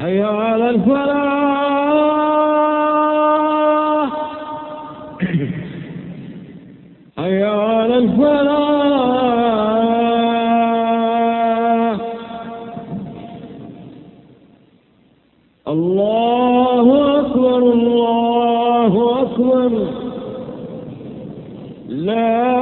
حي على الفلاح. حي على الفلاح. الله أكبر الله أكبر. لا